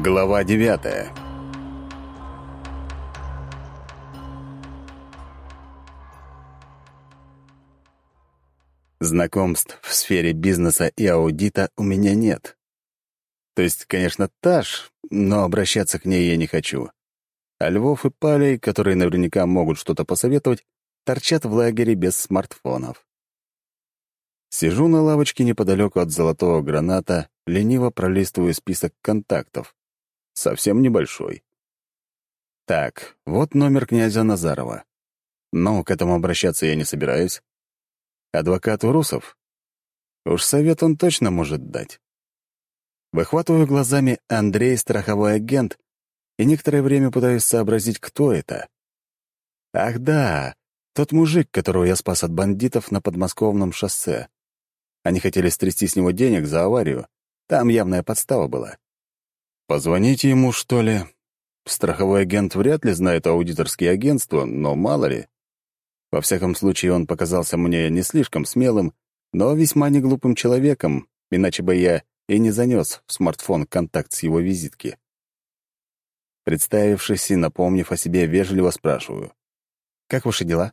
Глава девятая Знакомств в сфере бизнеса и аудита у меня нет. То есть, конечно, Таш, но обращаться к ней я не хочу. А Львов и Палей, которые наверняка могут что-то посоветовать, торчат в лагере без смартфонов. Сижу на лавочке неподалеку от золотого граната, лениво пролистываю список контактов совсем небольшой. Так, вот номер князя Назарова. Но к этому обращаться я не собираюсь. Адвокат Урусов? Уж совет он точно может дать. Выхватываю глазами Андрей, страховой агент, и некоторое время пытаюсь сообразить, кто это. Ах да, тот мужик, которого я спас от бандитов на подмосковном шоссе. Они хотели стрясти с него денег за аварию. Там явная подстава была. Позвоните ему, что ли? Страховой агент вряд ли знает аудиторские агентства, но мало ли. Во всяком случае, он показался мне не слишком смелым, но весьма неглупым человеком, иначе бы я и не занес в смартфон контакт с его визитки. Представившись и напомнив о себе, вежливо спрашиваю. «Как ваши дела?»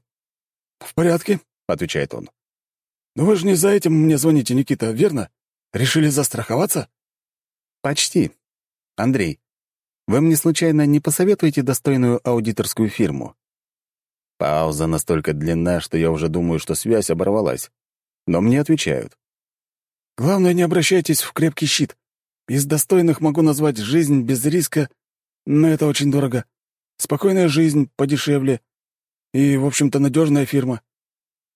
«В порядке», — отвечает он. «Но вы же не за этим мне звоните, Никита, верно? Решили застраховаться?» «Почти», «Андрей, вы мне случайно не посоветуете достойную аудиторскую фирму?» Пауза настолько длинна, что я уже думаю, что связь оборвалась. Но мне отвечают. «Главное, не обращайтесь в крепкий щит. Из достойных могу назвать жизнь без риска, но это очень дорого. Спокойная жизнь, подешевле. И, в общем-то, надежная фирма».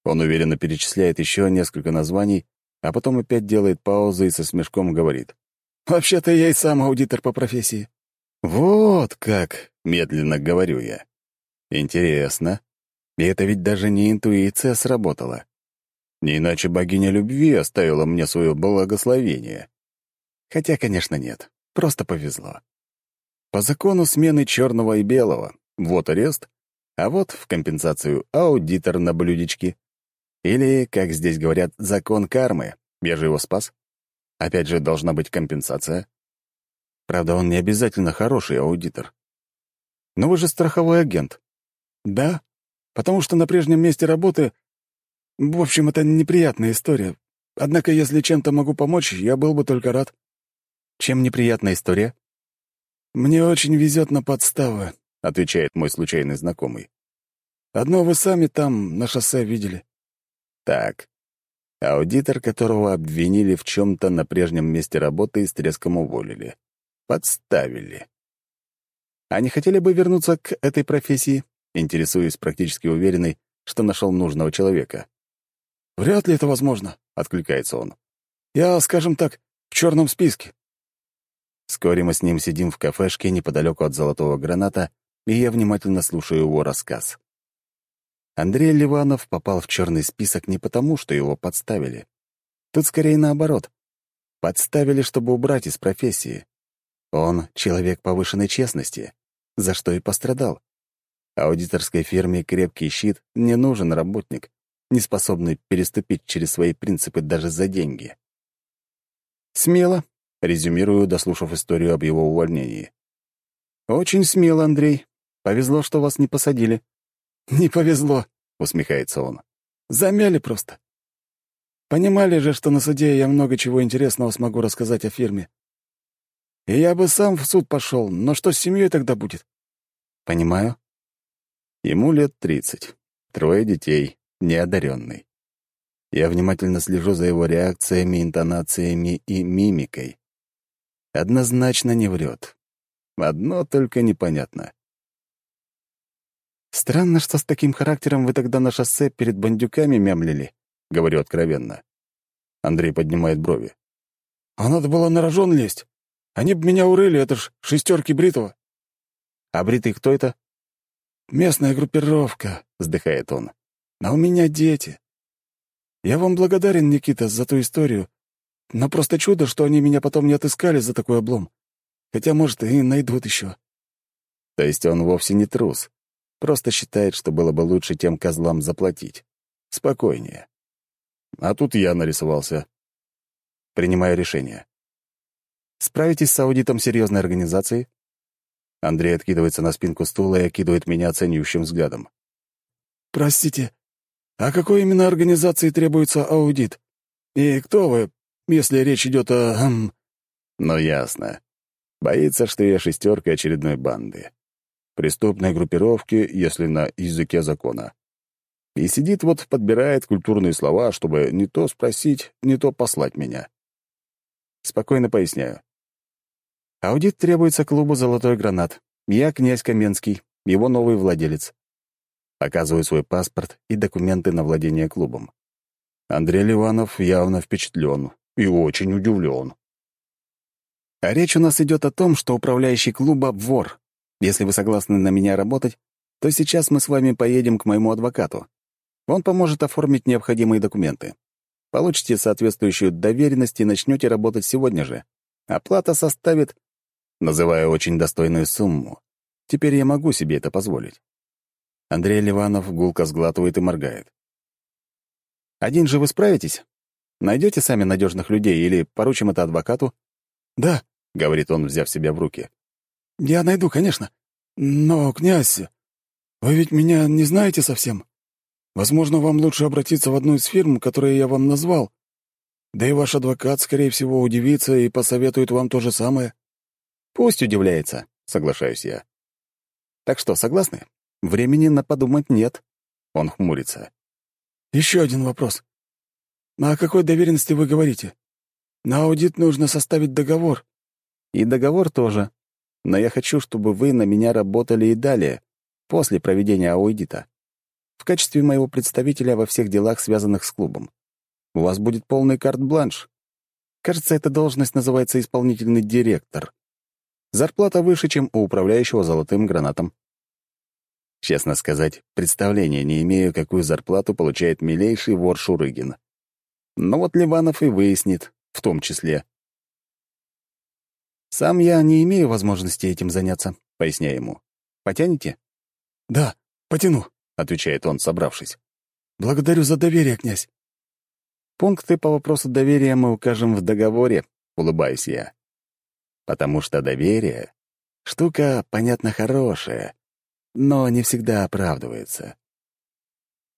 Он уверенно перечисляет еще несколько названий, а потом опять делает паузу и со смешком говорит. Вообще-то я и сам аудитор по профессии». «Вот как!» — медленно говорю я. «Интересно. И это ведь даже не интуиция сработала. Не иначе богиня любви оставила мне свое благословение. Хотя, конечно, нет. Просто повезло. По закону смены черного и белого. Вот арест, а вот в компенсацию аудитор на блюдечке. Или, как здесь говорят, закон кармы. Я же его спас. Опять же, должна быть компенсация. Правда, он не обязательно хороший аудитор. Но вы же страховой агент. Да, потому что на прежнем месте работы... В общем, это неприятная история. Однако, если чем-то могу помочь, я был бы только рад. Чем неприятная история? Мне очень везет на подставы, — отвечает мой случайный знакомый. Одно вы сами там на шоссе видели. Так, аудитор которого обвинили в чем-то на прежнем месте работы и с треском уволили. Подставили. А не хотели бы вернуться к этой профессии? Интересуюсь практически уверенный, что нашел нужного человека. «Вряд ли это возможно», — откликается он. «Я, скажем так, в черном списке». Вскоре мы с ним сидим в кафешке неподалеку от Золотого Граната, и я внимательно слушаю его рассказ. Андрей Ливанов попал в черный список не потому, что его подставили. Тут скорее наоборот. Подставили, чтобы убрать из профессии. Он — человек повышенной честности, за что и пострадал. Аудиторской фирме «Крепкий щит» не нужен работник, не способный переступить через свои принципы даже за деньги. «Смело», — резюмирую, дослушав историю об его увольнении. «Очень смело, Андрей. Повезло, что вас не посадили». «Не повезло», — усмехается он. «Замяли просто. Понимали же, что на суде я много чего интересного смогу рассказать о фирме. И я бы сам в суд пошел, но что с семьей тогда будет?» «Понимаю. Ему лет тридцать, трое детей, неодаренный. Я внимательно слежу за его реакциями, интонациями и мимикой. Однозначно не врет. Одно только непонятно. «Странно, что с таким характером вы тогда на шоссе перед бандюками мямлили», — говорю откровенно. Андрей поднимает брови. «А надо было на рожон лезть. Они б меня урыли, это ж шестерки Бритова». «А Бриты кто это?» «Местная группировка», — вздыхает он. «А у меня дети. Я вам благодарен, Никита, за ту историю. Но просто чудо, что они меня потом не отыскали за такой облом. Хотя, может, и найдут еще». То есть он вовсе не трус. Просто считает, что было бы лучше тем козлам заплатить. Спокойнее. А тут я нарисовался. Принимаю решение. Справитесь с аудитом серьезной организации?» Андрей откидывается на спинку стула и окидывает меня оценивающим взглядом. «Простите, а какой именно организации требуется аудит? И кто вы, если речь идет о...» хм... «Ну, ясно. Боится, что я шестерка очередной банды. Преступной группировки, если на языке закона. И сидит вот, подбирает культурные слова, чтобы не то спросить, не то послать меня. Спокойно поясняю. Аудит требуется клубу «Золотой гранат». Я князь Каменский, его новый владелец. Показываю свой паспорт и документы на владение клубом. Андрей Ливанов явно впечатлен и очень удивлен. А речь у нас идет о том, что управляющий клуба — вор. Если вы согласны на меня работать, то сейчас мы с вами поедем к моему адвокату. Он поможет оформить необходимые документы. Получите соответствующую доверенность и начнете работать сегодня же. Оплата составит, называя очень достойную сумму. Теперь я могу себе это позволить. Андрей Ливанов гулко сглатывает и моргает. «Один же вы справитесь? Найдете сами надежных людей или поручим это адвокату?» «Да», — говорит он, взяв себя в руки. «Я найду, конечно. Но, князь, вы ведь меня не знаете совсем. Возможно, вам лучше обратиться в одну из фирм, которые я вам назвал. Да и ваш адвокат, скорее всего, удивится и посоветует вам то же самое». «Пусть удивляется», — соглашаюсь я. «Так что, согласны? Времени на подумать нет». Он хмурится. «Еще один вопрос. А о какой доверенности вы говорите? На аудит нужно составить договор». «И договор тоже. Но я хочу, чтобы вы на меня работали и далее, после проведения аудита в качестве моего представителя во всех делах, связанных с клубом. У вас будет полный карт-бланш. Кажется, эта должность называется исполнительный директор. Зарплата выше, чем у управляющего золотым гранатом. Честно сказать, представления не имею, какую зарплату получает милейший вор Шурыгин. Но вот Ливанов и выяснит, в том числе. «Сам я не имею возможности этим заняться», — поясняю ему. «Потянете?» «Да, потяну», отвечает он, собравшись. «Благодарю за доверие, князь». «Пункты по вопросу доверия мы укажем в договоре», — улыбаюсь я. «Потому что доверие — штука, понятно, хорошая, но не всегда оправдывается.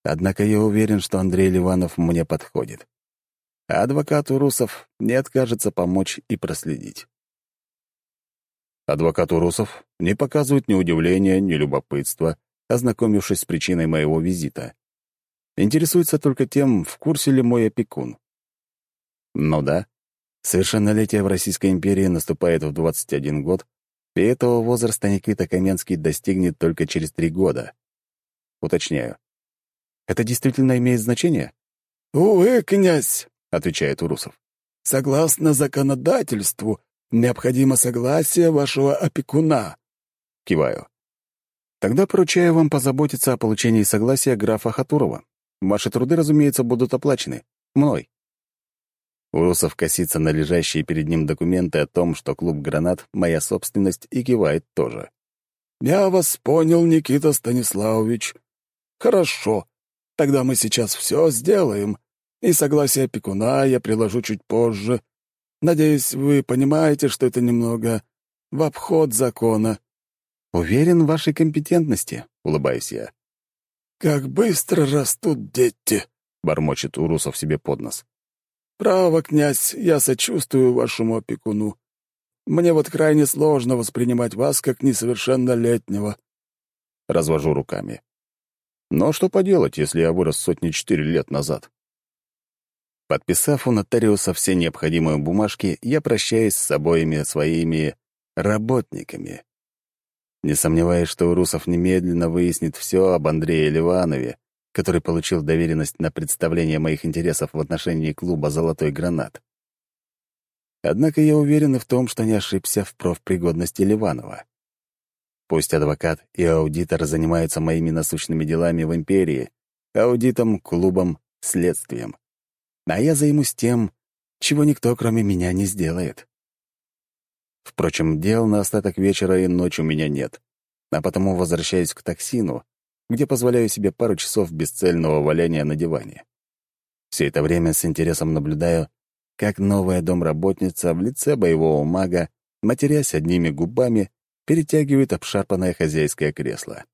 Однако я уверен, что Андрей Ливанов мне подходит. А адвокат Урусов не откажется помочь и проследить. Адвокат Урусов не показывает ни удивления, ни любопытства, ознакомившись с причиной моего визита. Интересуется только тем, в курсе ли мой опекун. Ну да, совершеннолетие в Российской империи наступает в 21 год, и этого возраста Никита Каменский достигнет только через три года. Уточняю. Это действительно имеет значение? «Увы, князь», — отвечает Урусов. «Согласно законодательству, необходимо согласие вашего опекуна». Киваю. Тогда поручаю вам позаботиться о получении согласия графа Хатурова. Ваши труды, разумеется, будут оплачены. Мной. Урусов косится на лежащие перед ним документы о том, что клуб «Гранат» — моя собственность, и кивает тоже. «Я вас понял, Никита Станиславович. Хорошо. Тогда мы сейчас все сделаем, и согласие опекуна я приложу чуть позже. Надеюсь, вы понимаете, что это немного в обход закона». «Уверен в вашей компетентности», — улыбаюсь я. «Как быстро растут дети», — бормочет Урусов себе под нос. «Право, князь, я сочувствую вашему опекуну. Мне вот крайне сложно воспринимать вас как несовершеннолетнего». Развожу руками. Но что поделать, если я вырос сотни четыре лет назад? Подписав у нотариуса все необходимые бумажки, я прощаюсь с обоими своими работниками не сомневаясь, что Урусов немедленно выяснит все об Андрее Ливанове, который получил доверенность на представление моих интересов в отношении клуба «Золотой гранат». Однако я уверен и в том, что не ошибся в профпригодности Ливанова. Пусть адвокат и аудитор занимаются моими насущными делами в империи, аудитом, клубом, следствием. А я займусь тем, чего никто, кроме меня, не сделает. Впрочем, дел на остаток вечера и ночь у меня нет, а потому возвращаюсь к токсину, где позволяю себе пару часов бесцельного валяния на диване. Все это время с интересом наблюдаю, как новая домработница в лице боевого мага, матерясь одними губами, перетягивает обшарпанное хозяйское кресло.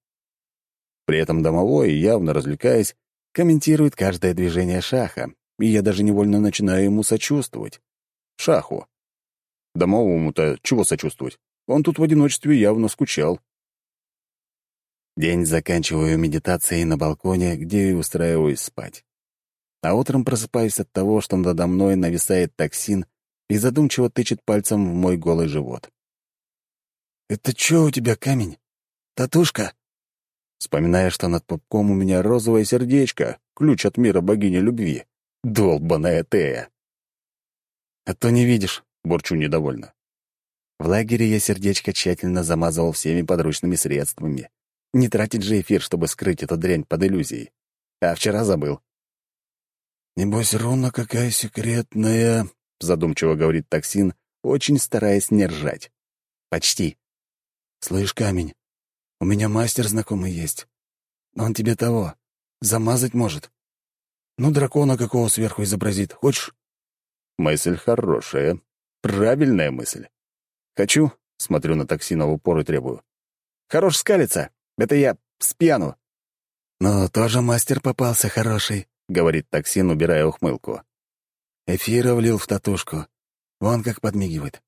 При этом домовой, явно развлекаясь, комментирует каждое движение шаха, и я даже невольно начинаю ему сочувствовать. Шаху. Домовому-то чего сочувствовать? Он тут в одиночестве явно скучал. День заканчиваю медитацией на балконе, где и устраиваюсь спать. А утром просыпаюсь от того, что надо мной нависает токсин и задумчиво тычет пальцем в мой голый живот. «Это чё у тебя, камень? Татушка?» Вспоминая, что над пупком у меня розовое сердечко, ключ от мира богини любви. Долбаная Тея. «А то не видишь», — бурчу недовольно. В лагере я сердечко тщательно замазывал всеми подручными средствами. Не тратить же эфир, чтобы скрыть эту дрянь под иллюзией. А вчера забыл. «Небось, руна какая секретная», — задумчиво говорит токсин, очень стараясь не ржать. «Почти». «Слышь, камень, у меня мастер знакомый есть. Он тебе того, замазать может. Ну, дракона какого сверху изобразит, хочешь?» Мысль хорошая. Правильная мысль. «Хочу», — смотрю на токсина в упор и требую. «Хорош скалиться. Это я спьяну». «Ну, тоже мастер попался хороший», — говорит токсин, убирая ухмылку. Эфира влил в татушку. Вон как подмигивает.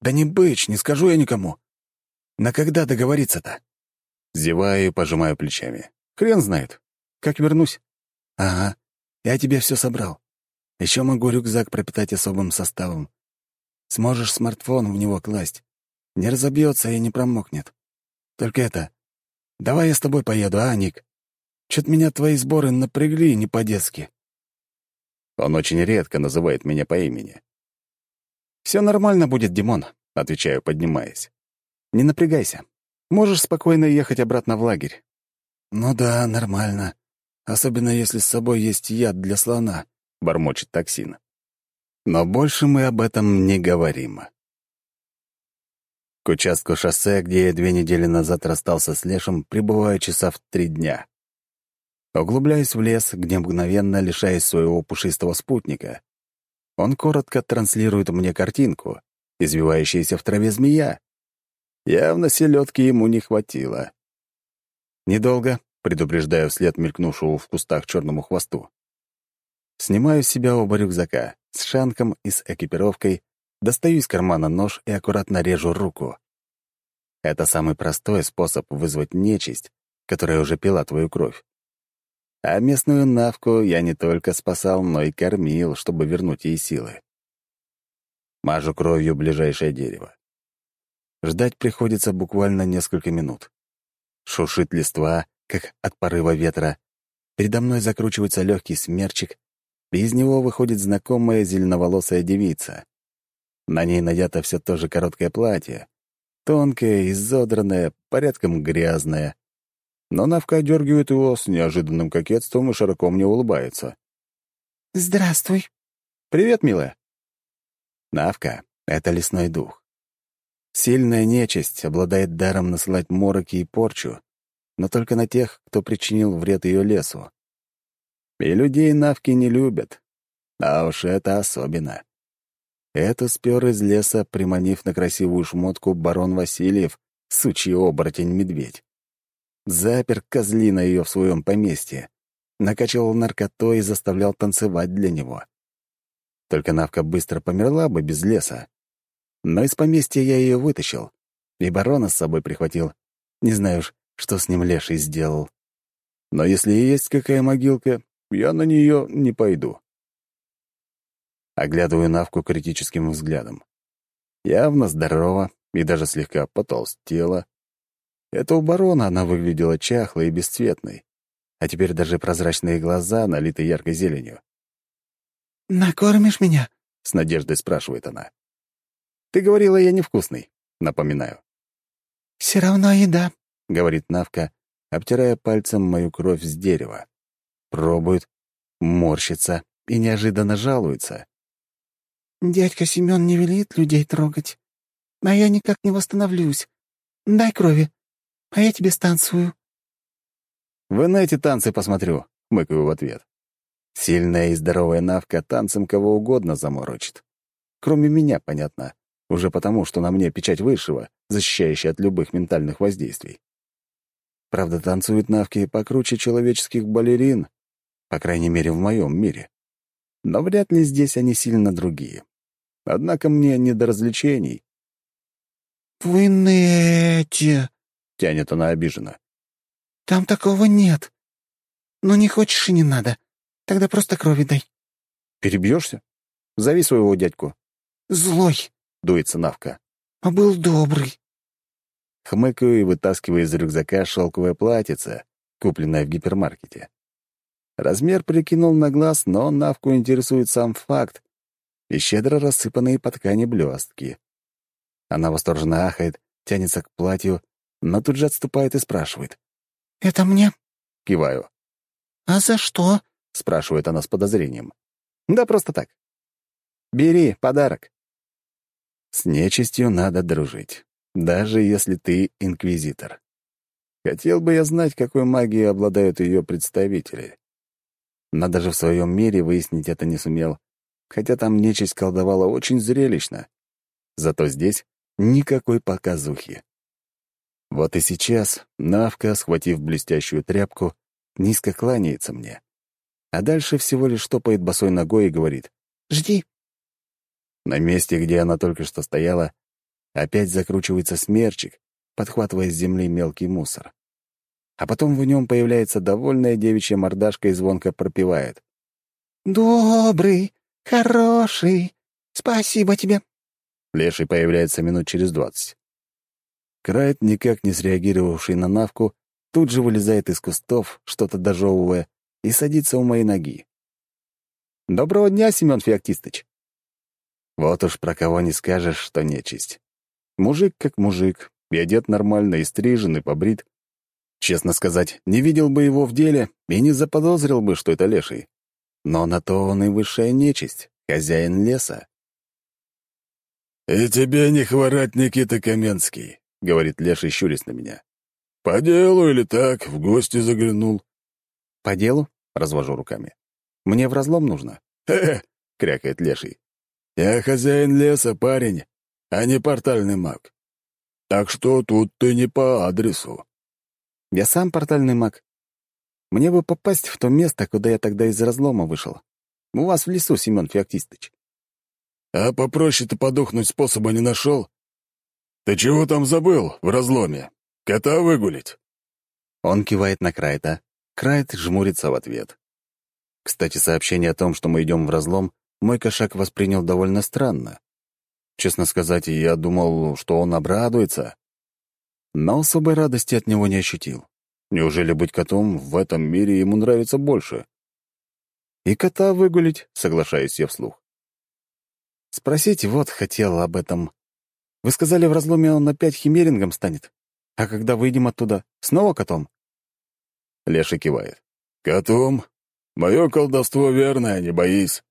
«Да не бычь, не скажу я никому. На когда договориться-то?» Зеваю и пожимаю плечами. «Хрен знает. Как вернусь?» «Ага, я тебе все собрал. Еще могу рюкзак пропитать особым составом. Сможешь смартфон в него класть. Не разобьется и не промокнет. Только это... Давай я с тобой поеду, а, Ник? Чё-то меня твои сборы напрягли не по-детски». Он очень редко называет меня по имени. «Все нормально будет, Димон», — отвечаю, поднимаясь. «Не напрягайся. Можешь спокойно ехать обратно в лагерь». «Ну да, нормально. Особенно если с собой есть яд для слона», — бормочет токсин. Но больше мы об этом не говорим. К участку шоссе, где я две недели назад расстался с Лешем, прибываю часа в три дня. Углубляюсь в лес, где мгновенно лишаюсь своего пушистого спутника. Он коротко транслирует мне картинку, извивающаяся в траве змея. Явно селедки ему не хватило. Недолго, предупреждаю вслед мелькнувшего в кустах черному хвосту. Снимаю с себя оба рюкзака, с шанком и с экипировкой, достаю из кармана нож и аккуратно режу руку. Это самый простой способ вызвать нечисть, которая уже пила твою кровь. А местную навку я не только спасал, но и кормил, чтобы вернуть ей силы. Мажу кровью ближайшее дерево. Ждать приходится буквально несколько минут. Шушит листва, как от порыва ветра. Передо мной закручивается легкий смерчик, из него выходит знакомая зеленоволосая девица. На ней надето все то же короткое платье, тонкое, изодранное, порядком грязное. Но Навка дергивает его с неожиданным кокетством и широко мне улыбается. «Здравствуй». «Привет, милая». Навка — это лесной дух. Сильная нечисть обладает даром насылать мороки и порчу, но только на тех, кто причинил вред ее лесу. И людей навки не любят. А уж это особенно. Это спер из леса, приманив на красивую шмотку барон Васильев, сучий оборотень-медведь. Запер козлина ее в своем поместье, накачивал наркотой и заставлял танцевать для него. Только Навка быстро померла бы без леса. Но из поместья я ее вытащил, и барона с собой прихватил. Не знаю уж, что с ним леший сделал. Но если и есть какая могилка, я на нее не пойду. Оглядываю Навку критическим взглядом. Явно здорова и даже слегка потолстела. Это у барона она выглядела чахлой и бесцветной, а теперь даже прозрачные глаза налиты яркой зеленью. «Накормишь меня?» — с надеждой спрашивает она. «Ты говорила, я невкусный», — напоминаю. «Все равно еда», — говорит Навка, обтирая пальцем мою кровь с дерева пробует, морщится и неожиданно жалуется. «Дядька Семен не велит людей трогать, а я никак не восстановлюсь. Дай крови, а я тебе станцую». «Вы на эти танцы посмотрю», — хмыкаю в ответ. Сильная и здоровая навка танцем кого угодно заморочит. Кроме меня, понятно. Уже потому, что на мне печать высшего, защищающая от любых ментальных воздействий. Правда, танцуют навки покруче человеческих балерин, по крайней мере, в моем мире. Но вряд ли здесь они сильно другие. Однако мне не до развлечений. «Вы нете!» — тянет она обиженно. «Там такого нет. Ну, не хочешь и не надо. Тогда просто крови дай». «Перебьешься? Зови своего дядьку». «Злой», — дуется Навка. «А был добрый». Хмыкаю и вытаскиваю из рюкзака шелковое платьице, купленное в гипермаркете. Размер прикинул на глаз, но Навку интересует сам факт и щедро рассыпанные по ткани блестки. Она восторженно ахает, тянется к платью, но тут же отступает и спрашивает. «Это мне?» — киваю. «А за что?» — спрашивает она с подозрением. «Да просто так. Бери подарок». С нечистью надо дружить, даже если ты инквизитор. Хотел бы я знать, какой магией обладают ее представители. Но даже в своем мире выяснить это не сумел, хотя там нечисть колдовала очень зрелищно. Зато здесь никакой показухи. Вот и сейчас Навка, схватив блестящую тряпку, низко кланяется мне. А дальше всего лишь топает босой ногой и говорит «Жди». На месте, где она только что стояла, опять закручивается смерчик, подхватывая с земли мелкий мусор. А потом в нем появляется довольная девичья мордашка и звонко пропевает. «Добрый, хороший, спасибо тебе». Леший появляется минут через двадцать. Крайт, никак не среагировавший на навку, тут же вылезает из кустов, что-то дожевывая, и садится у моей ноги. «Доброго дня, Семен Феоктистыч!» Вот уж про кого не скажешь, что нечисть. Мужик как мужик, и одет нормально, и стрижен, и побрит. Честно сказать, не видел бы его в деле и не заподозрил бы, что это леший. Но на то он и высшая нечисть, хозяин леса. «И тебе не хворать, Никита Каменский», — говорит Леший, щурясь на меня. «По делу или так, в гости заглянул?» «По делу?» — развожу руками. «Мне в разлом нужно». «Хе-хе», — крякает Леший. «Я хозяин леса, парень, а не портальный маг. Так что тут ты не по адресу». «Я сам портальный маг. Мне бы попасть в то место, куда я тогда из разлома вышел. У вас в лесу, Семен Феоктистович. А попроще-то подохнуть способа не нашел? Ты чего там забыл в разломе? Кота выгулить?» Он кивает на Крайта. Крайт жмурится в ответ. Кстати, сообщение о том, что мы идем в разлом, мой кошак воспринял довольно странно. Честно сказать, я думал, что он обрадуется. Но особой радости от него не ощутил. Неужели быть котом в этом мире ему нравится больше? И кота выгулить, соглашаюсь я вслух. Спросить вот хотел об этом. Вы сказали, в разломе он опять химерингом станет. А когда выйдем оттуда, снова котом?» Леша кивает. «Котом? Мое колдовство верное, не боись.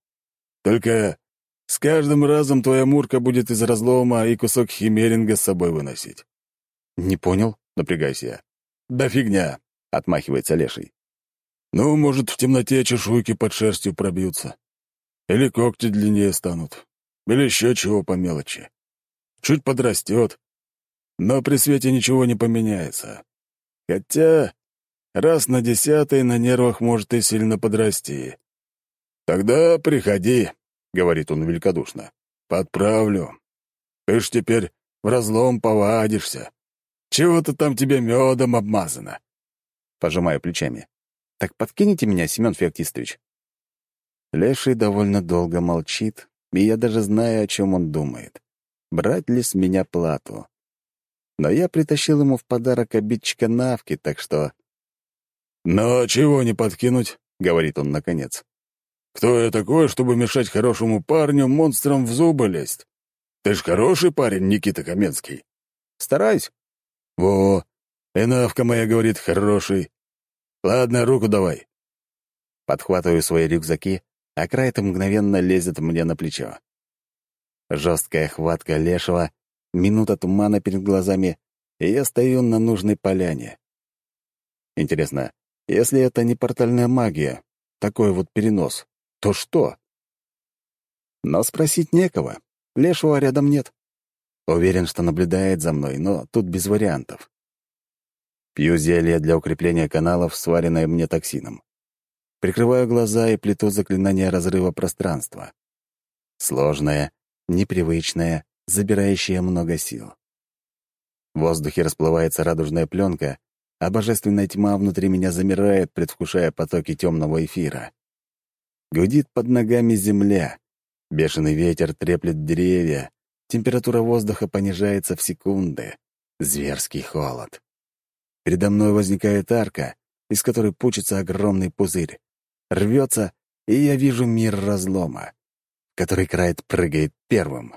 Только с каждым разом твоя мурка будет из разлома и кусок химеринга с собой выносить». «Не понял?» — напрягайся я. «Да фигня!» — отмахивается Леший. «Ну, может, в темноте чешуйки под шерстью пробьются. Или когти длиннее станут. Или еще чего по мелочи. Чуть подрастет. Но при свете ничего не поменяется. Хотя раз на десятый на нервах может и сильно подрасти. «Тогда приходи», — говорит он великодушно. «Подправлю. Ты ж теперь в разлом повадишься. Чего-то там тебе медом обмазано». Пожимаю плечами. «Так подкинете меня, Семен Феоктистович?» Леший довольно долго молчит, и я даже знаю, о чем он думает. Брать ли с меня плату? Но я притащил ему в подарок обидчика Навки, так что... «Но чего не подкинуть?» — говорит он наконец. «Кто я такой, чтобы мешать хорошему парню монстрам в зубы лезть? Ты ж хороший парень, Никита Каменский». «Стараюсь». «Во, и Навка моя говорит, хороший. Ладно, руку давай». Подхватываю свои рюкзаки а Крайт мгновенно лезет мне на плечо. Жесткая хватка лешего, минута тумана перед глазами, и я стою на нужной поляне. Интересно, если это не портальная магия, такой вот перенос, то что? Но спросить некого. Лешего рядом нет. Уверен, что наблюдает за мной, но тут без вариантов. Пью зелье для укрепления каналов, сваренное мне токсином. Прикрываю глаза и плету заклинание разрыва пространства. Сложное, непривычное, забирающее много сил. В воздухе расплывается радужная пленка, а божественная тьма внутри меня замирает, предвкушая потоки темного эфира. Гудит под ногами земля. Бешеный ветер треплет деревья. Температура воздуха понижается в секунды. Зверский холод. Передо мной возникает арка, из которой пучится огромный пузырь. Рвется, и я вижу мир разлома, который Крайт прыгает первым.